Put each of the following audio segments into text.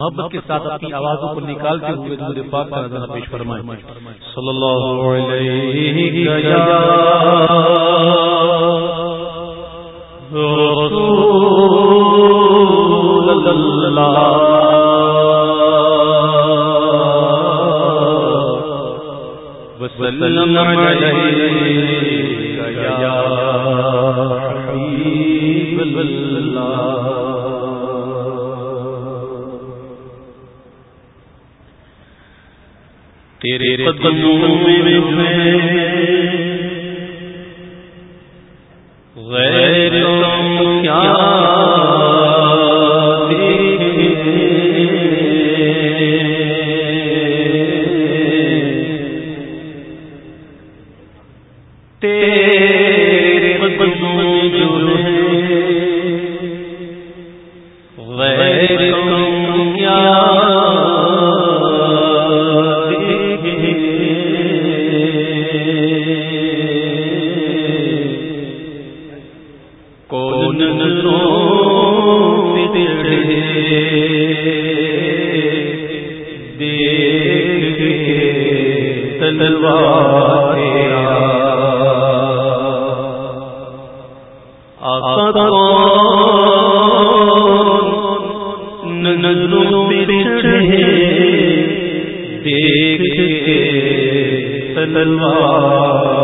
محبت کے ساتھ اپنی آوازوں کو نکالتے ہوئے دور پاک کا نظر پیش فرمائے۔ صلی اللہ علیہ رسول اللہ وسلم علیہ یا حبیب اللہ۔ تیرے قدموں میں غیر کیا نظروں پہ چڑھے دیکھ کے تلوار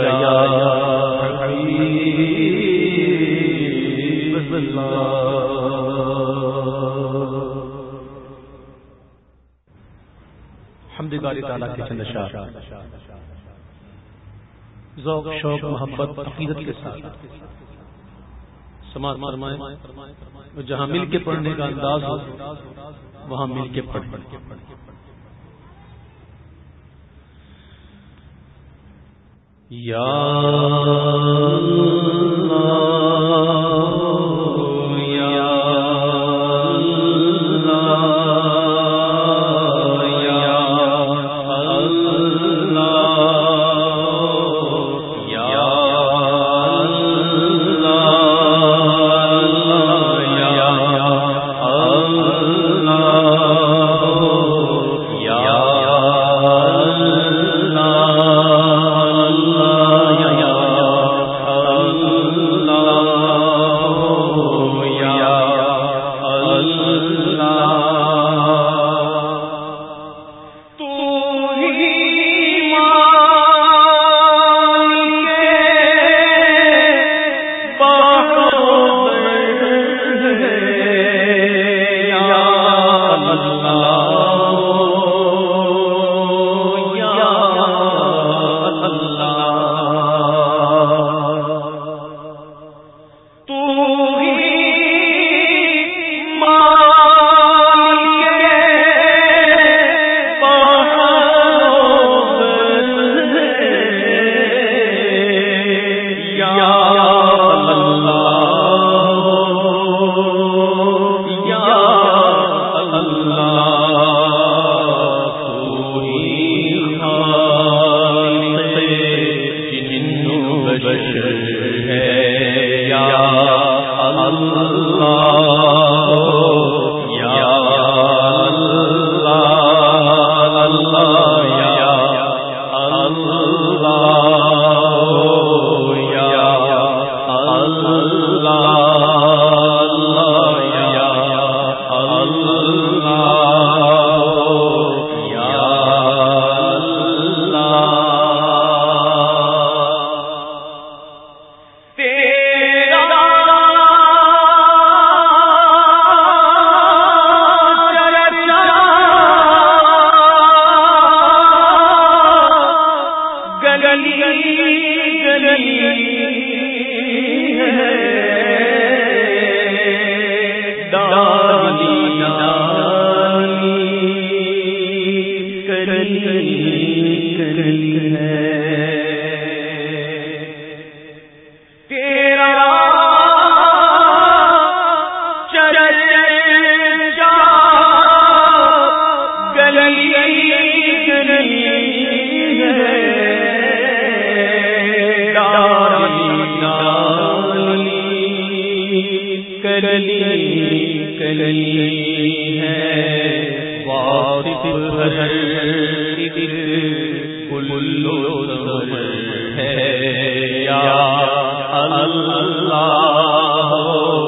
گیا حمدگاری تعالیٰ کے چند ذوق شوق محبت عقیدت کے ساتھ سماج فرمائے جہاں مل کے پڑھنے کا انداز ہو، وہاں مل کے پڑھ یا اللہ گئی نکلی ہے۔ واقف ہر کلو ہے۔ یا اللہ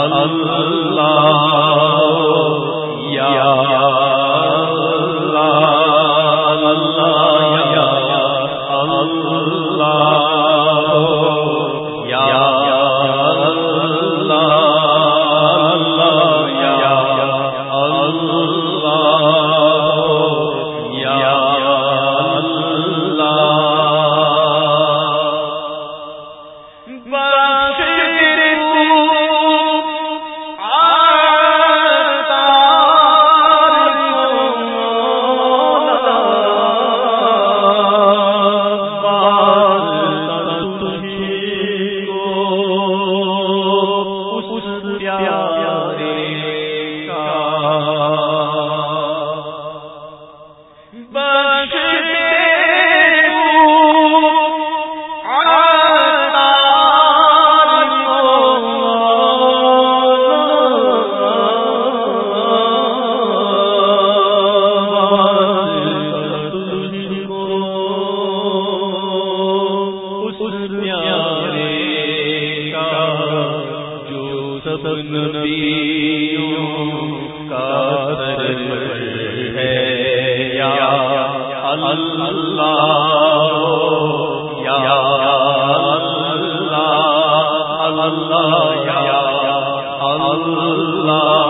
اللہ یا سب نبیوں کا سرور ہے یا اللہ یا اللہ اللہ یا اللہ